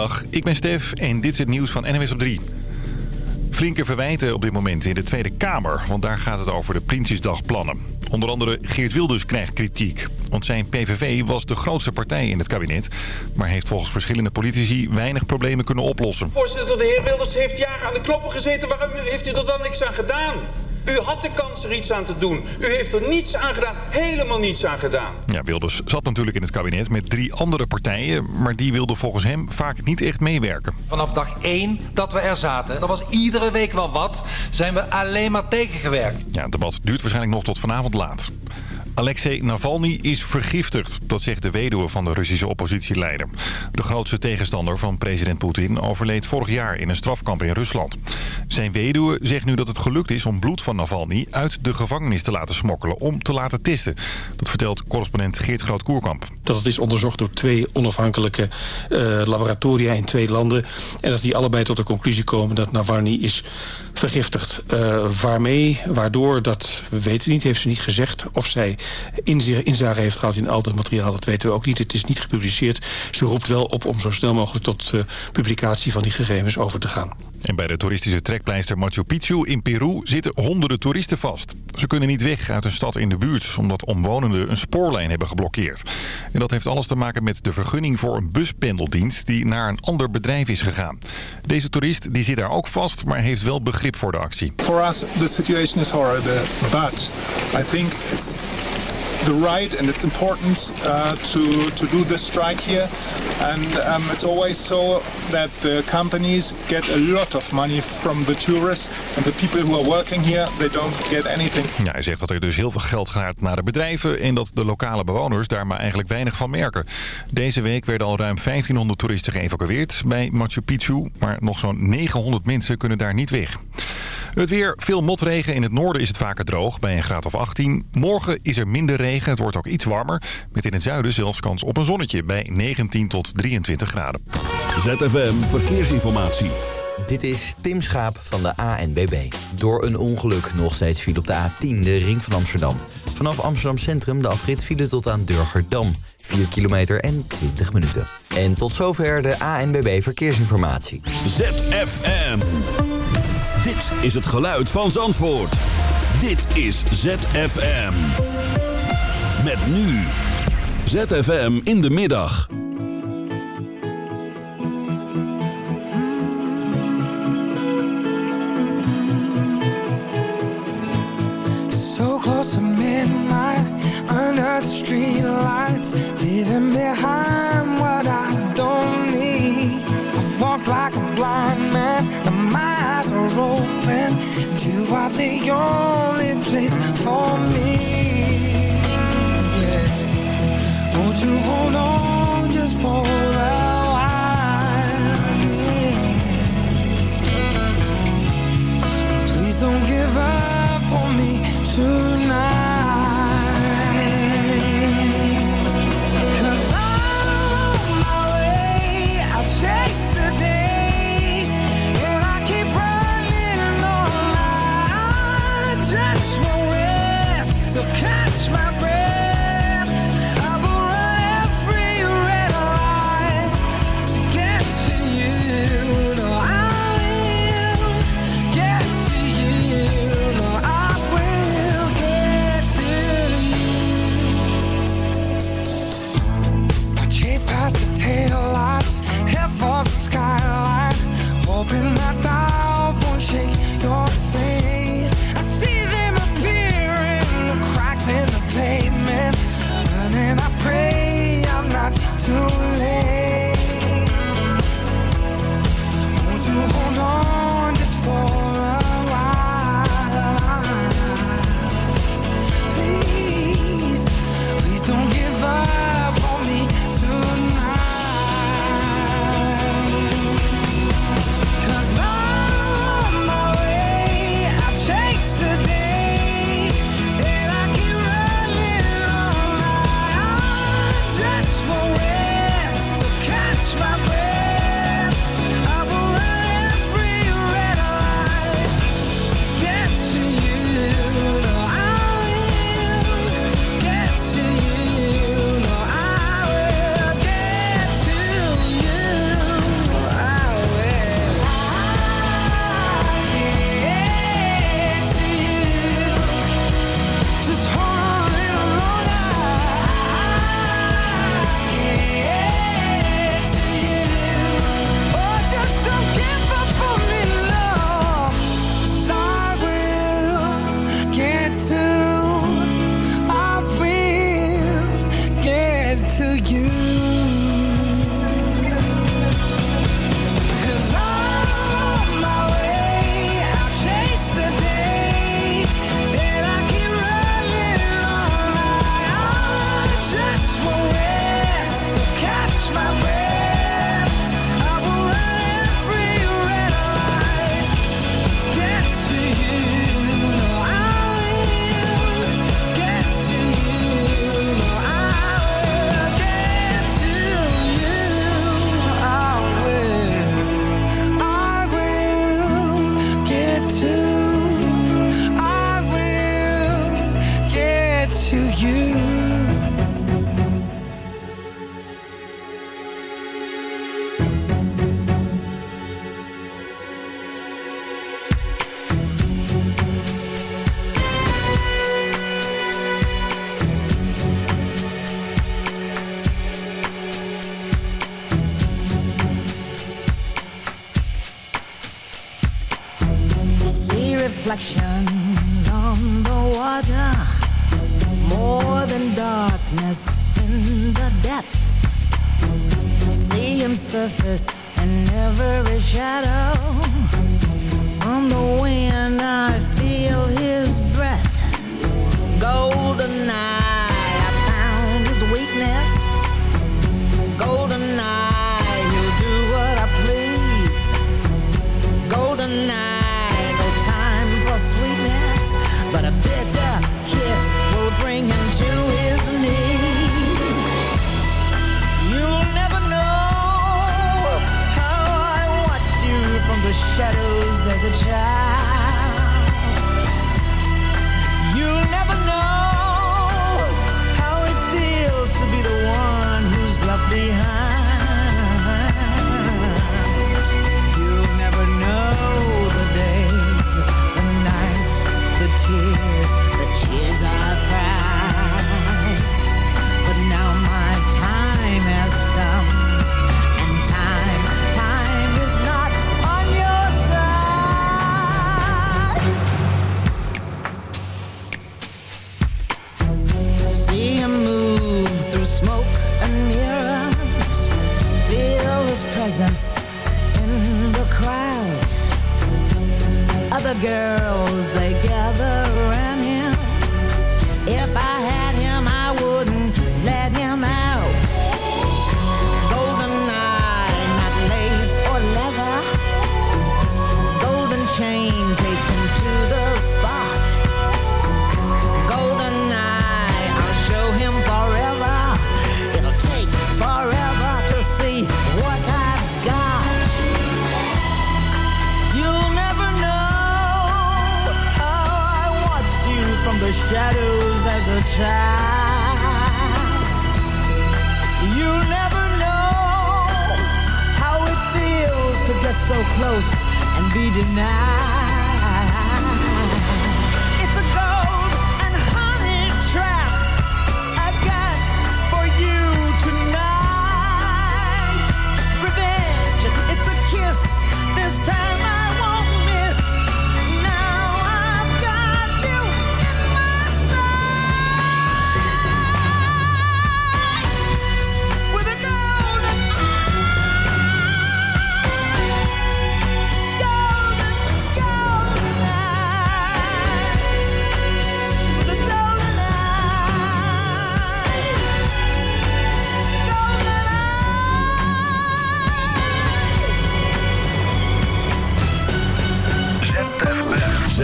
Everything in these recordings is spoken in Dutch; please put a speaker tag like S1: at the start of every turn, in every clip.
S1: Dag, ik ben Stef en dit is het nieuws van NWS op 3. Flinke verwijten op dit moment in de Tweede Kamer, want daar gaat het over de Prinsjesdagplannen. Onder andere Geert Wilders krijgt kritiek, want zijn PVV was de grootste partij in het kabinet, maar heeft volgens verschillende politici weinig problemen kunnen oplossen.
S2: Voorzitter, de heer Wilders heeft jaren aan de knoppen gezeten, waarom heeft u er dan niks aan gedaan? U had de kans er iets aan te doen. U heeft er niets aan gedaan. Helemaal niets aan gedaan.
S1: Ja, Wilders zat natuurlijk in het kabinet met drie andere partijen... maar die wilden volgens hem vaak niet echt meewerken.
S3: Vanaf dag één dat we er zaten, dat was iedere week wel wat... zijn we alleen maar tegengewerkt.
S1: Ja, het debat duurt waarschijnlijk nog tot vanavond laat. Alexei Navalny is vergiftigd, dat zegt de weduwe van de Russische oppositieleider. De grootste tegenstander van president Poetin overleed vorig jaar in een strafkamp in Rusland. Zijn weduwe zegt nu dat het gelukt is om bloed van Navalny uit de gevangenis te laten smokkelen om te laten testen. Dat vertelt correspondent Geert Groot-Koerkamp.
S4: Dat het is onderzocht door twee onafhankelijke uh, laboratoria in twee landen. En dat die allebei tot de conclusie komen dat Navalny is vergiftigd. Uh, waarmee, waardoor, dat weten we niet, heeft ze niet gezegd. Of zij inzage heeft gehad in al dat materiaal, dat weten we ook niet. Het is niet gepubliceerd. Ze roept wel op om zo snel mogelijk tot uh, publicatie van die gegevens over te gaan.
S1: En bij de toeristische trekpleister Machu Picchu in Peru zitten honderden toeristen vast. Ze kunnen niet weg uit een stad in de buurt omdat omwonenden een spoorlijn hebben geblokkeerd. En dat heeft alles te maken met de vergunning voor een buspendeldienst die naar een ander bedrijf is gegaan. Deze toerist die zit daar ook vast, maar heeft wel begrip voor de actie.
S5: For us the situation is horrible, but I think the right and it's important uh, to to do this strike here and um, it's always so that the companies get a lot of money from the tourists and the people who are working here they don't get anything.
S1: Ja, hij zegt dat er dus heel veel geld gaat naar de bedrijven en dat de lokale bewoners daar maar eigenlijk weinig van merken. Deze week werden al ruim 1500 toeristen geëvacueerd bij Machu Picchu, maar nog zo'n 900 mensen kunnen daar niet weg. Het weer, veel motregen. In het noorden is het vaker droog, bij een graad of 18. Morgen is er minder regen, het wordt ook iets warmer. Met in het zuiden zelfs kans op een zonnetje bij 19 tot 23 graden.
S6: ZFM Verkeersinformatie.
S7: Dit is Tim Schaap van de ANBB. Door een ongeluk nog steeds viel op de A10, de ring van Amsterdam. Vanaf Amsterdam Centrum de afrit file tot aan Durgerdam. 4 kilometer en 20 minuten. En tot zover de ANBB Verkeersinformatie.
S6: ZFM. Dit is het geluid van Zandvoort. Dit is ZFM. Met nu. ZFM in de middag.
S8: So close to midnight. Under the street lights. Leaving behind what I don't need. I've walked like a blind man. And my eyes are open. And you are the only place for me. Yeah. Won't you hold on just for a while? Yeah. Please don't give up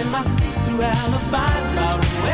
S9: And my see-through alibis.
S10: About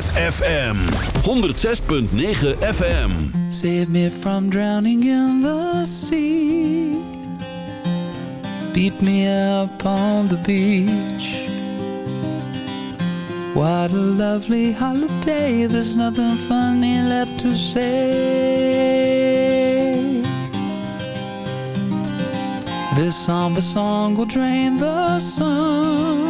S6: ZFM 106.9 FM.
S11: Save me from drowning in the sea. Beat me up on the beach. What a lovely holiday. There's nothing funny left to say. This somber song will drain the sun.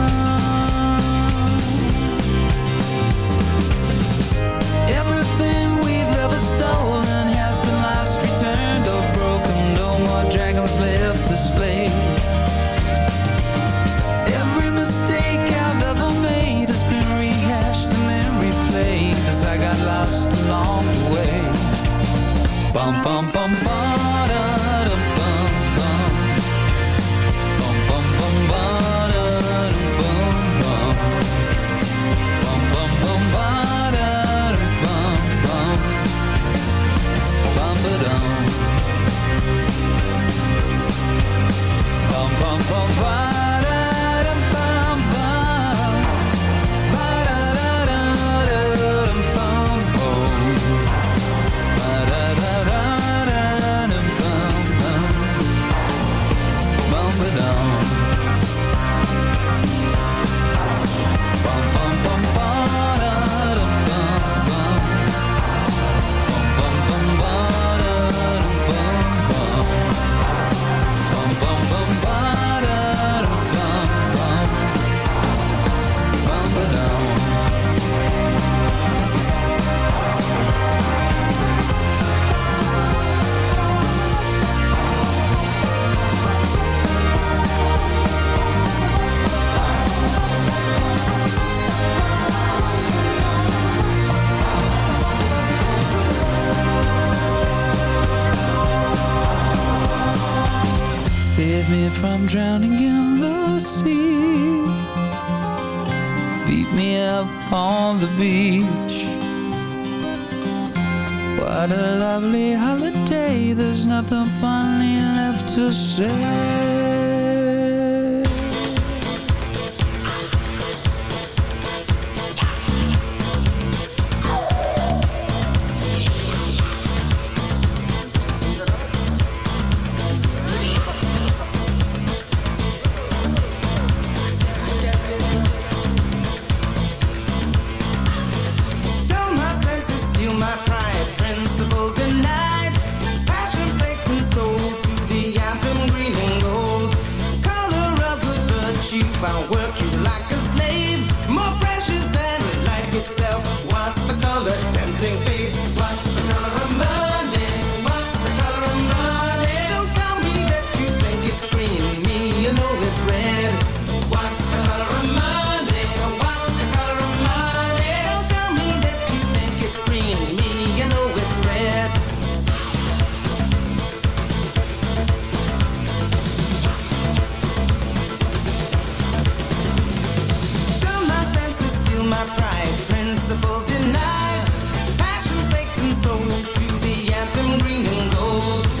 S11: Bum bum bum bum.
S12: gold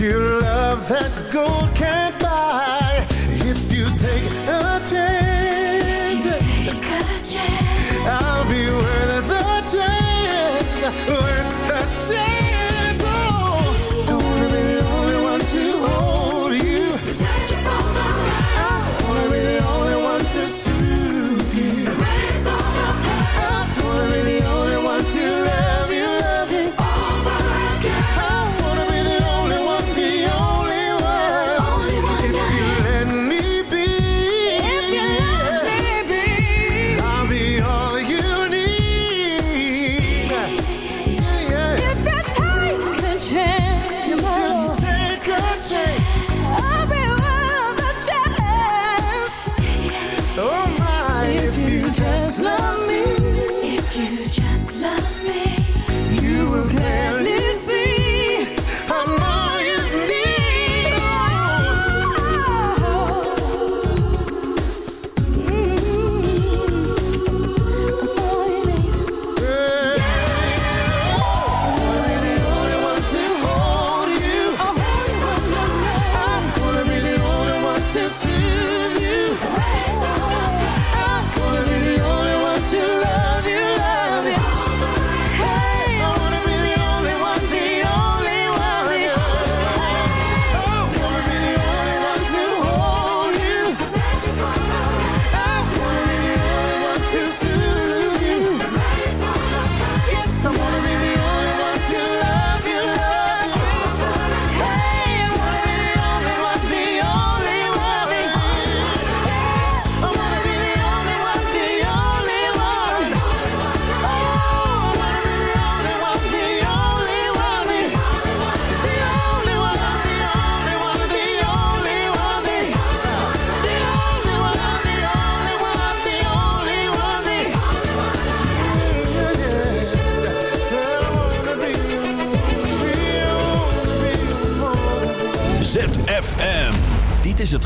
S12: Pure love that gold can't buy.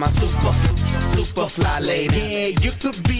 S13: my super, super fly lady.
S14: Yeah, you could be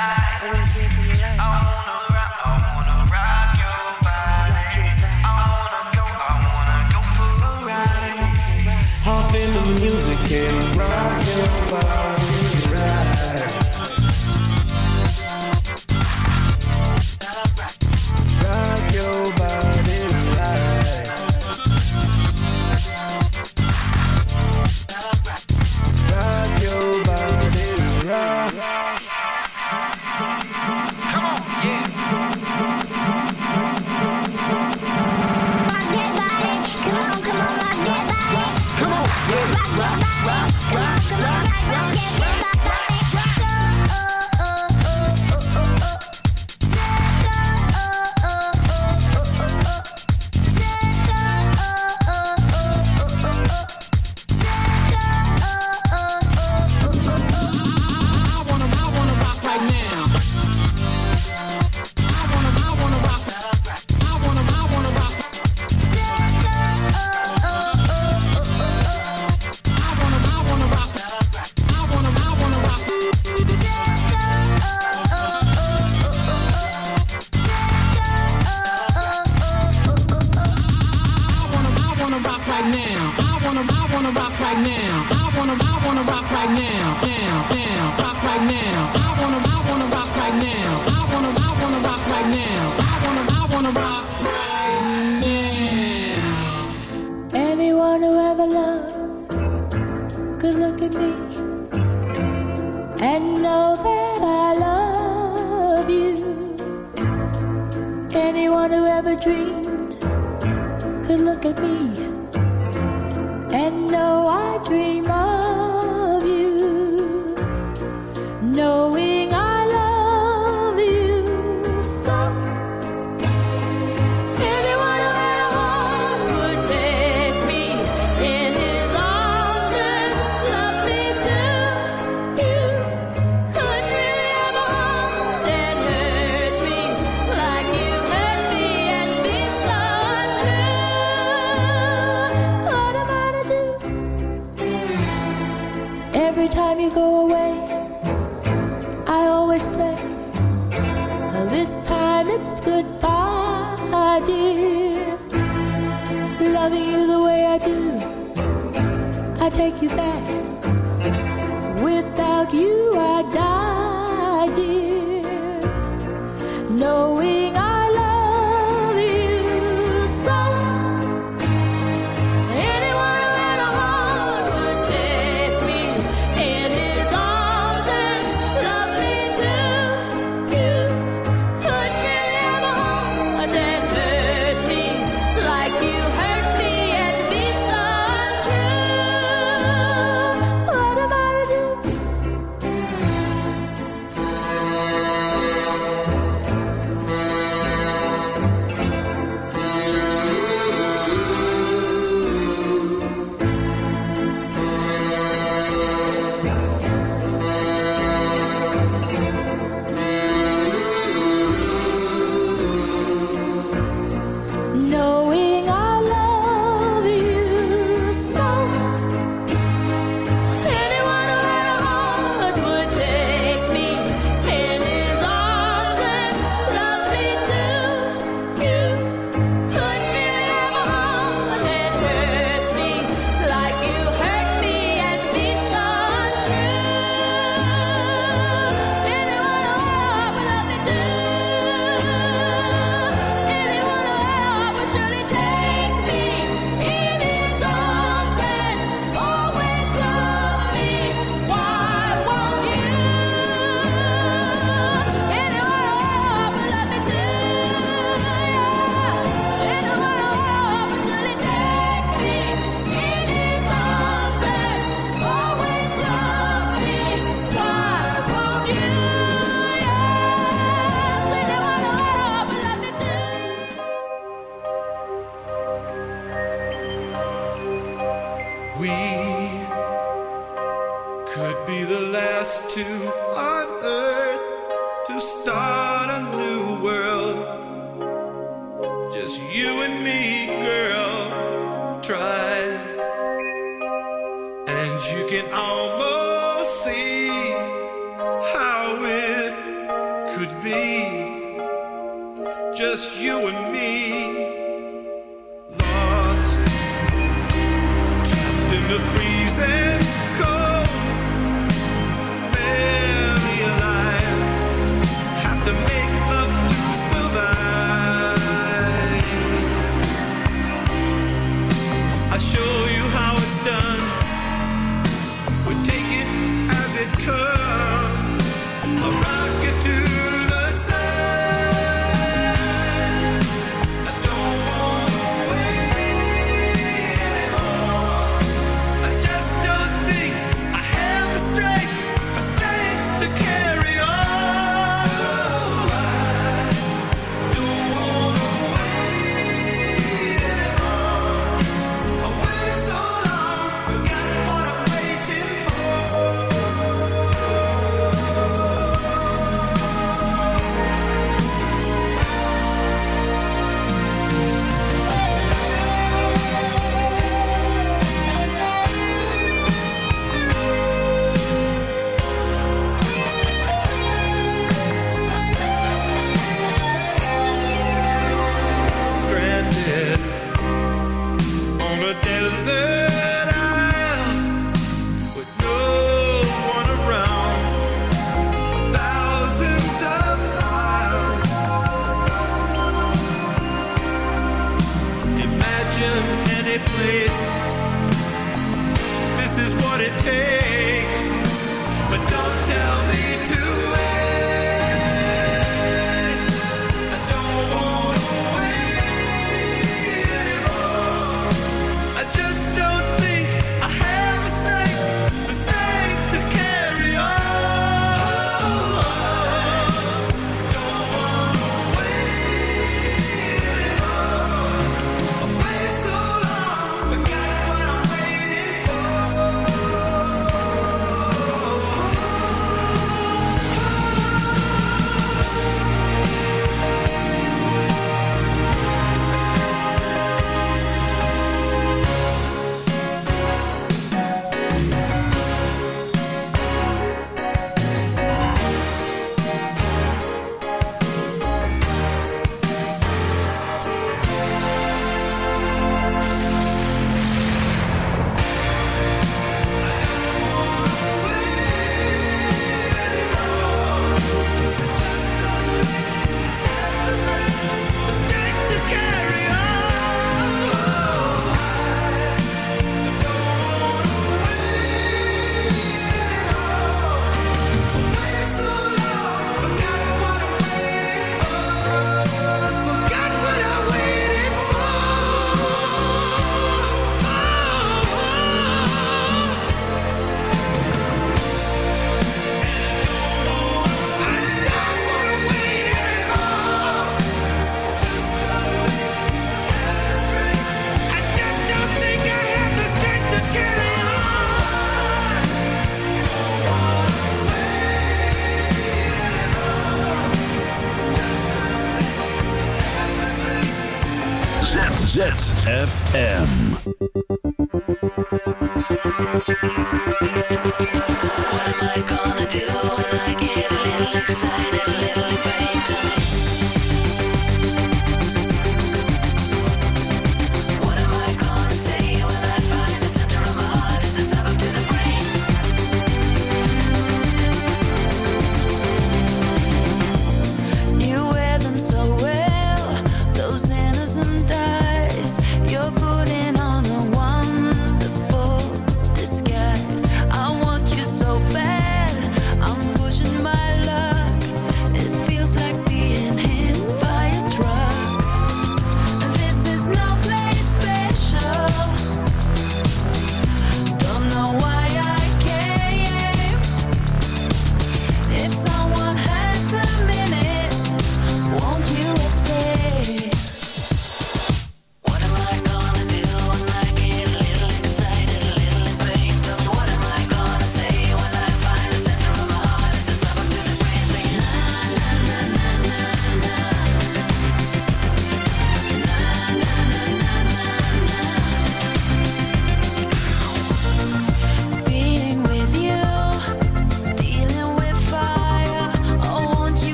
S13: light on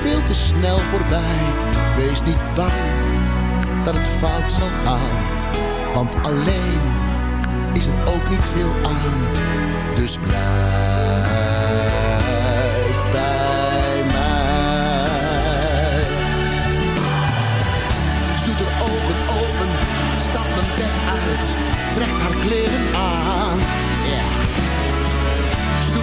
S15: veel te snel voorbij. Wees niet bang dat het fout zal gaan, want alleen is er ook niet veel aan. Dus blijf bij mij. Ze doet haar ogen open, stapt mijn bed uit, trekt haar kleren aan.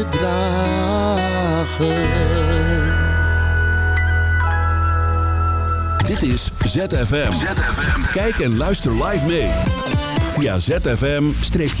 S15: te dragen.
S6: Dit is ZFM. Kijk en luister live mee. Via zfm-live.nl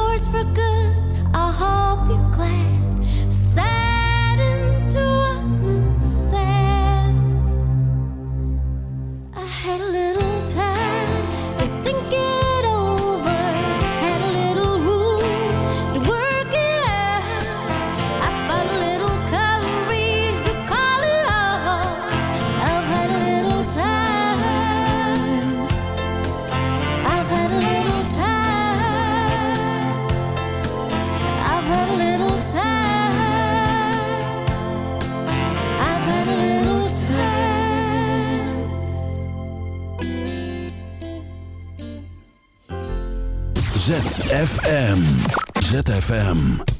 S13: yours for good. I hope you're glad. Sad
S6: ZFM. ZFM.